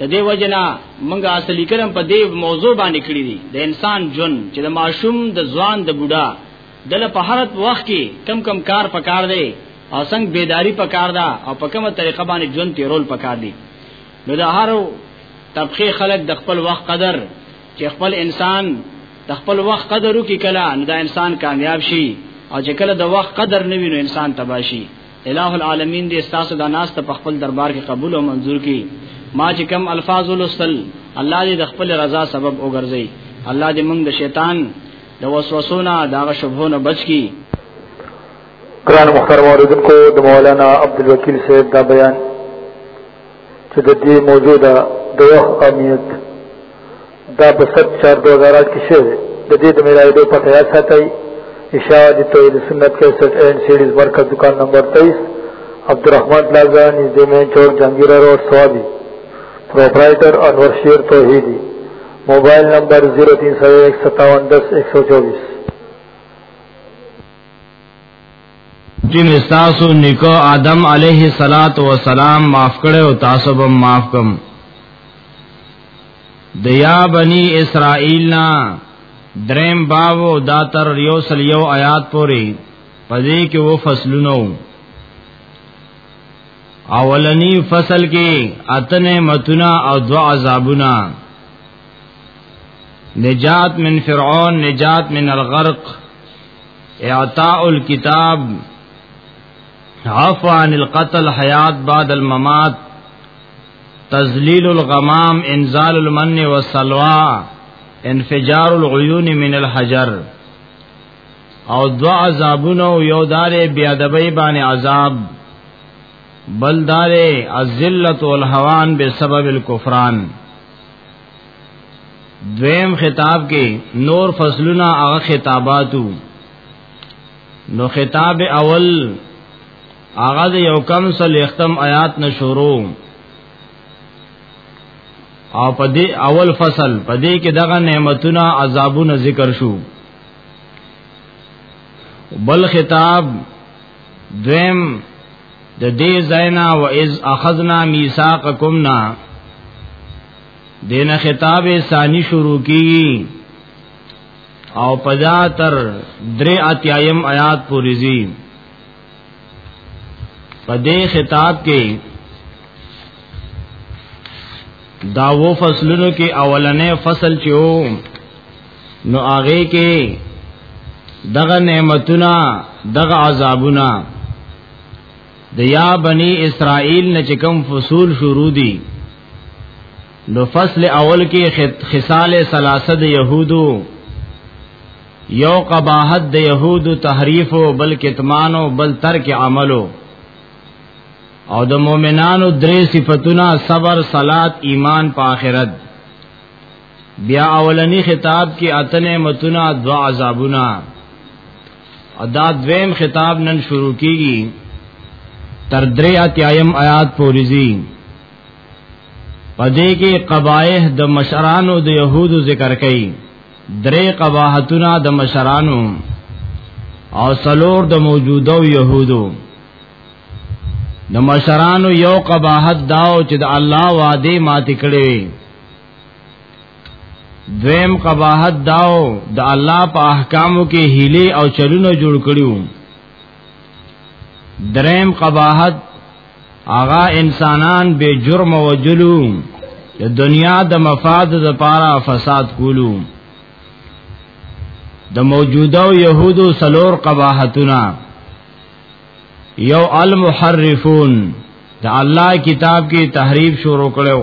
د دې وجنا موږ اصل لیکلم په دې موضوع باندې کړی دی د انسان جون چې د ماشوم د ځوان د بوډا دله په هر وخت کې کم کم کار پکار دی او څنګه بیداری پکار ده او په کومه طریقه باندې جون تیرول پکار دی نو د هر طبقه خلک د خپل وخت قدر چې خپل انسان د خپل وخت قدر وکړي کله نو دا انسان کامیاب شي او چې کله د وخت قدر نه ویني انسان تباشي الہ العالمین دې تاسو دا ناس ته په خپل دربار کې قبول او منزور کړي ما چې کم الفاظ ولوستل الله دې د خپل رضا سبب وګرځي الله دې موږ د شیطان د وسوسو نه دغه شبهو نه بچ کړي قرآن مختار موردن کو د مولانا عبدالوکیل صاحب دا بیان چې د دې موضوع دا د وخت اهمیت دا په 7 4 2008 کې شوه د دې د ملایدو په تیار ساتي اشاعت توحید سنت 61 اینڈ سیریز مرکز دکان نمبر 23 عبدالرحمن پلازا نزدې مین چوک جنگیرا روډ سوابي پرپرایټر انور شیر توحیدی موبایل نمبر 03015710124 چې تاسو نیکو آدم علیه الصلاۃ والسلام معاف کړو او تاسو به معاف کوم د یا بنی اسرائیل نا دریم باو دا تر یو سل یو آیات پوری پدې کې وو فصلونو اولنی فصل کې اتنه متنا او دوا عذابنا نجات من فرعون نجات من الغرق اعطاء الكتاب عفو عن القتل حیات بعد الممات تزلیل الغمام انزال المن والسلوى انفجار العيون من الحجر او دعا عذابونو یو دار بیادبی بان عذاب بل دارے الذلت والحوان بسبب الكفران دویم خطاب کې نور فصلونه هغه خطاباتو نو خطاب اول هغه د یو کم سل ختم آیات نشورو او په دې اول فصل په دې کې دغه نعمتونه عذابونه ذکر شو بل خطاب دویم د دې زینا و اذ اخذنا میثاقکم نا دین خطاب ثانی شروع کیږي او پدا تر درې اتیایم آیات پورې زی په دې خطاب کې دا و فصلونو کې اولنې فصل چې وو نو هغه کې دغه نعمتونه دغه عذابونه د یا بنی اسرائیل نه چکم فصول شروع دي نو فصل اول کې خصال ثلاثه د يهودو یو قباحت د يهودو تحریف او بل کتمان او بل ترک عملو او د مؤمنانو درې صفاتونه صبر صلات ایمان په آخرت بیا اولنی خطاب کې اتنه متنا دوا عذابنا ادا دویم خطاب نن شروع کیږي تر درې اتیایم آیات پورې زی پدې کې قبایح د مشرانو د يهودو ذکر کړي درې قباحتونه د مشرانو او سلور د موجوده يهودو د مشرانو یو قباحت داو چې د الله وعده مات کړي دویم قباحت داو د دا الله په احکامو کې هیلي او چلونه جوړ کړیو دریم قباحت آغا انسانان به جرم او جلو د دنیا د مفاد د پاره فساد کولو د موجوده يهودو سلور قباحتونه یو المحرفون د الله کتاب کې تحریف شروع کړو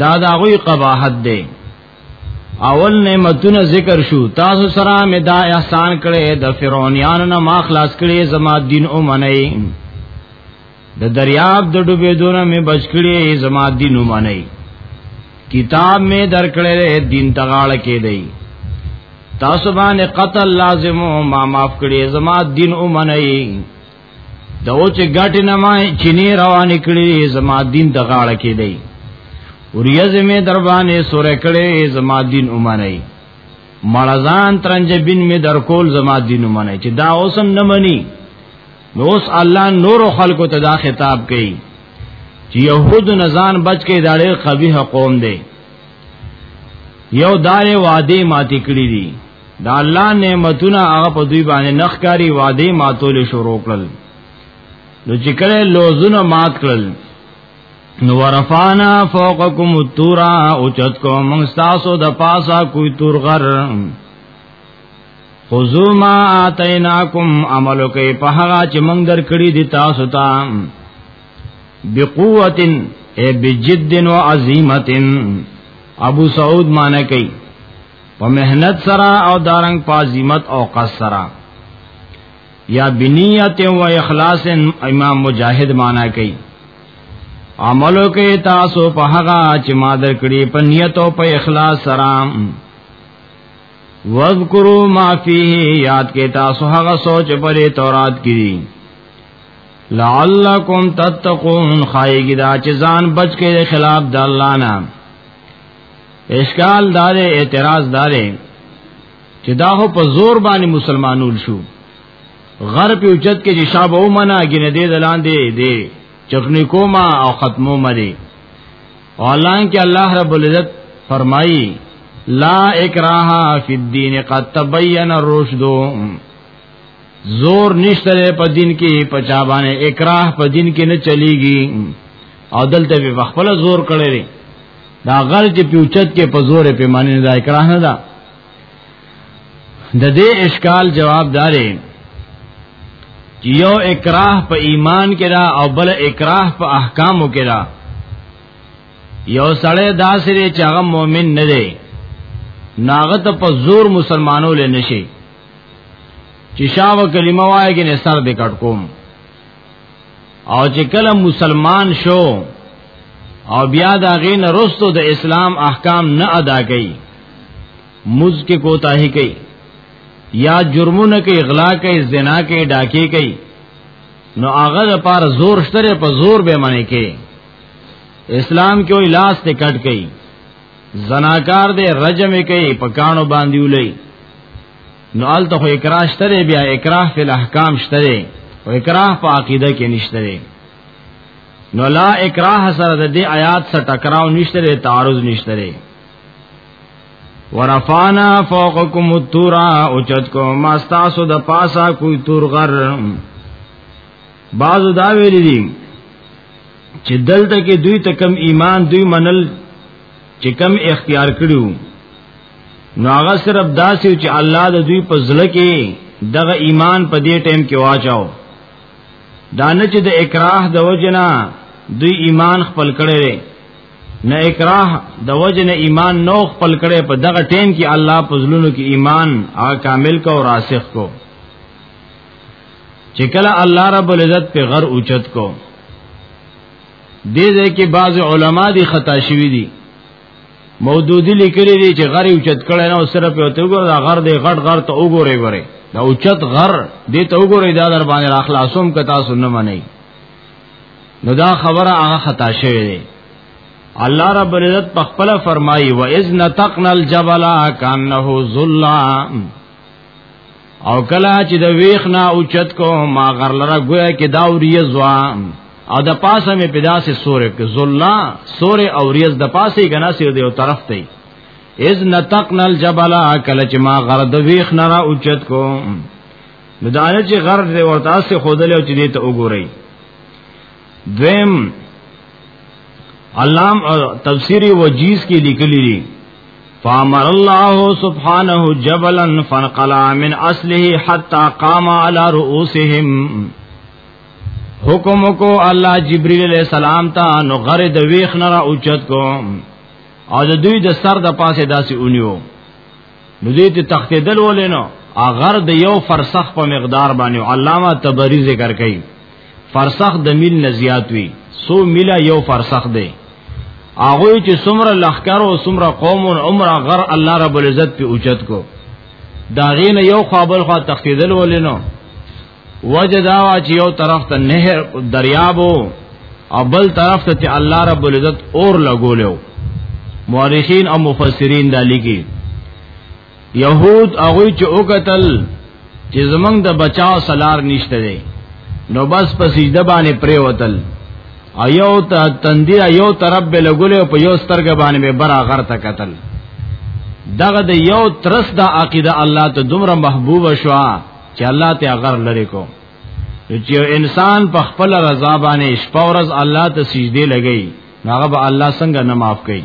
دا دا غوی قباحت دی اول نعمتونه ذکر شو تاسو سره مې دا احسان کړې د فرعونانو نه ما خلاص کړې زما دین او منئ د دریاب د ډوبې دونه مې بچ کړې زما دین او منئ کتاب مې درکړې دین تغاړه کې دی تاسو باندې قتل لازم او ما معاف کړې زما دین او منئ د او چې ګټ نه ما چینه روان کړي زما دین د غاړه کې دی وریځ می در باندې سور کړي زما دین اومنه مړزان ترنج بن می در کول زما دین اومنه چې دا اوسم نه مني نو اوس الله نور خلکو ته دا خطاب کوي چې يهود نزان بچ کې داړي قبيح قوم دی یو دار وعده ماتی کړی دي دا الله نعمتونه هغه په دوی باندې نخکاری وعده ماتول شروع کړل نو چې کله لوزونه مات کړل نو ورفانا فوقکم التورا اوچت کو موږ تاسو د پاسا کوئی تور غر خذو ما اتیناکم عملو کې په هغه چې موږ درکړي دي تاسو ته بقوتن ای بجدن و عظیمتن ابو سعود معنی کوي په مهنت سره او دارنګ پازیمت او قص سره یا بنیت و اخلاص امام مجاهد معنا کوي عملو کې تاسو په هغه چې ما درکړي په نیت او په اخلاص سره وذکرو ما فيه یاد کې تاسو هغه سوچ پرې تورات کې دي لعلکم تتقون خایګی دا چې ځان بچ کې خلاف د الله نه اشکال دار اعتراض دار چې دا هو په زور باندې مسلمانول شو غر په اوچت کې چې شابه او منا ګنه دې دلان دې دې چخنی کوما او ختمو مری اولان کې الله رب العزت فرمایي لا اکراه فی الدین قد تبین الرشد زور نشته په دین کې پچا باندې اکراه په دین کې نه چلیږي او دلته په خپل زور کړی دا غل چې پیوچت کې په زور په معنی نه دا اکراه نه ده د دې اشکال جواب دارې چې یو اکراه په ایمان کې را او بل اکراه په احکامو کې را یو سړی داسې دی چې هغه مؤمن نه دی ناغت په زور مسلمانو لې نشي چې شاو کلمه وایي کې سر دې کټ کوم او چې کله مسلمان شو او بیا دا غین رستو د اسلام احکام نه ادا کړي مز کې کوتاهی کوي یا جرمونه کوي اغلا کوي زنا کوي ډاکي کوي نو هغه لپاره زور شتره په زور به منی کوي اسلام کې وی لاس ته کټ کوي زناکار دې رجم کوي پکانو باندې ولي نو آلته خو اکراه شته دی بیا اکراه فی الاحکام شته دی او اکراه په عقیده کې نشته دی نو لا اکراه سره د دې آیات سره ټکراو نشته دی تعارض نشته دی ورفانا فوقکم الطور اوچت کو ما تاسو د پاسا کوئی تور غر بعضو دا ویل دي چې دلته کې دوی ته کم ایمان دوی منل چې کم اختیار کړیو نو هغه صرف داسې چې الله د دوی په ځل کې دغه ایمان په دې ټیم کې واچاو دانه چې د اکراه د وجنا دوی ایمان خپل کړي نه اکراه د وجنه ایمان نو خپل کړي په دغه ټیم کې الله په ځلونو کې ایمان هغه کامل کو راسخ کو چې کله الله رب العزت په غر اوچت کو دې ځکه بعض علما دي خطا شوی دي مودودی لیکلی دی چې غر اوچت کړي نه سره په تو ګور دا غر دی غټ غر ته وګوري وره دا اوچت غر دې ته وګوري دا در باندې اخلاصوم ک تاسو نه منئ نو دا خبره هغه خطا شوی دی الله رب العزت په خپل فرمایي و اذ نتقنا الجبل كانه ذلا او کلا چې د ویخ نه اوچت کو ما غر لره گویا کې دا وریز وا او د پاسه مې پیدا سي سورې کې زلا سورې او ریز د پاسه غنا سي دی او طرف ته اذ نتقنا الجبل کلا چې ما غر د ویخ نه را اوچت کو نو دا نه چې غر دې ورته سي خودل او چې دې ته وګورئ دویم علام تفسیری وجیز کې لیکلی دي فامر الله سبحانه جبلا فانقلع من اصله حتى قام على رؤوسهم حکم کو الله جبريل عليه السلام ته نو غره د ویخ نه را اوچت کو او د دوی د سر د پاسه داسې اونیو نو دې ته تختیدل ولینو اگر د یو فرسخ په مقدار باندې علامه تبری ذکر کړي فرسخ د میل نه زیات وي سو میله یو فرسخ دی هغه چې څومره لخر او څومره قوم او عمره غر الله رب العزت په اوچت کو دا غین یو خابل خوا تختیدل ولینو وجه دا وا چې یو طرف ته نهر دریابو او بل طرف ته چې الله رب العزت اور لګولیو مورخین او مفسرین دا لیکي يهود هغه چې او قتل چې زمنګ د بچاو سلار نشته دی نو بس په سجده باندې پرې وتل ایو ته تندی ایو طرف به لګولې په یو سترګ باندې به برا غر ته قتل دغه د یو ترس د عقیده الله ته دومره محبوب شو چې الله ته غر لری کو چې انسان په خپل رضا باندې شپورز الله ته سجده لګی هغه به الله څنګه نه معاف کوي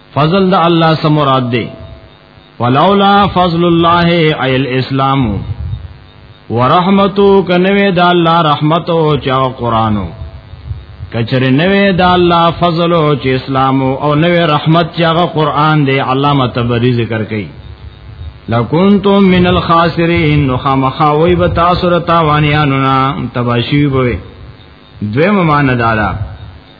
فضل د الله سم مراد دی ولولا فضل الله ای الاسلام ورحمتو کنوې د الله رحمت او چا قرانو کچره نوې د الله فضل او چې اسلام او نوې رحمت چې هغه قران دی علامه تبری ذکر کړي لکنتم من الخاسرین نو خامخاوی به تاسو را تاوانیانو نه تباشی بوي دویم معنی دارا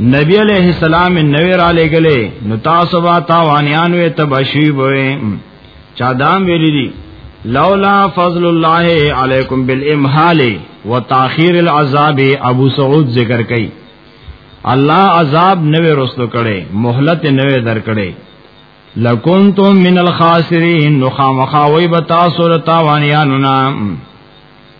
نبی علیہ السلام نوی را لے گلے نو تاسو با تاوانیان وی تبشی بوئے چا دام ویلی دی لولا فضل اللہ علیکم بالامحال و تاخیر العذاب ابو سعود ذکر کئی الله عذاب نوې رسلو کړي مهلت نوې در کړي لکنتم من الخاسرین نو خامخاوی بتا سورتا وانیانو نام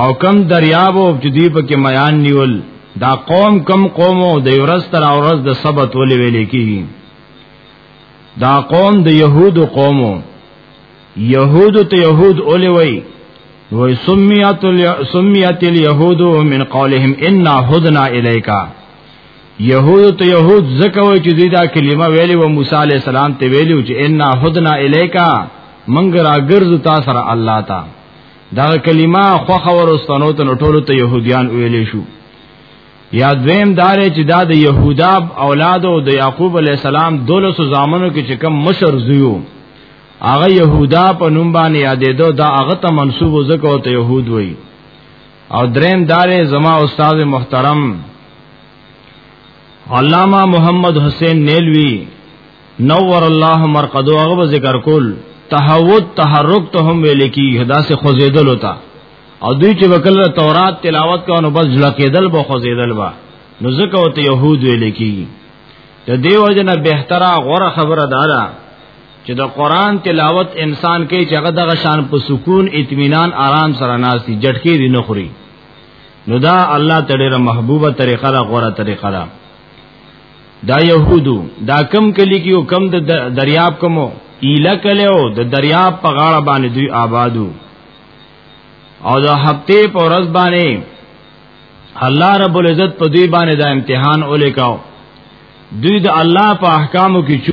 او کم دریابو چې دی په کې میان نیول دا قوم کم قومو د ورځ تر ورځ د سبت ولې ویل کیږي دا قوم د يهودو قومو يهودو ته يهود اولي وي وي سميت سميت اليهود من قولهم ان هدنا اليك يهود ته يهود زکه وي چې دا کلمه ویلي و موسی عليه السلام ته ویلي چې ان هدنا اليك منګ را ګرځو تا سره الله تا دا کلمه خوخه ورستانو ته ټولو ته يهوديان ویلې شو یا دویم دار چې دا د يهودا اولاد او د یعقوب علی السلام دولس زامنو کې چې کم مشر زیو هغه يهودا په نوم باندې یادې دو دا هغه ته منسوب زکو ته يهود وای او دریم دار زما استاد محترم علامہ محمد حسین نیلوی نور الله مرقدو هغه ذکر کول تهود تحرک ته هم ویل کی هدا سے خوزیدل ہوتا او دوی چې وکړه تورات تلاوت کوي نو بس ځلکېدل به خوزیدل با نو ځکه او ته يهود ویل کی ته دیو جن بهتره غوره خبره دارا چې د قران تلاوت انسان کې چې هغه دغه شان په سکون اطمینان آرام سره ناشتي جټکی دی نه خوري نو دا الله تعالی محبوبه طریقه را غوره طریقه را دا يهودو دا کم کلی کیو کم د دریاب کمو ایله کلیو د دریاب په غاړه باندې دوی آبادو او د هفته په ورځ باندې الله رب العزت په دوی باندې دا امتحان ولیکاو دوی د الله په احکامو کې چو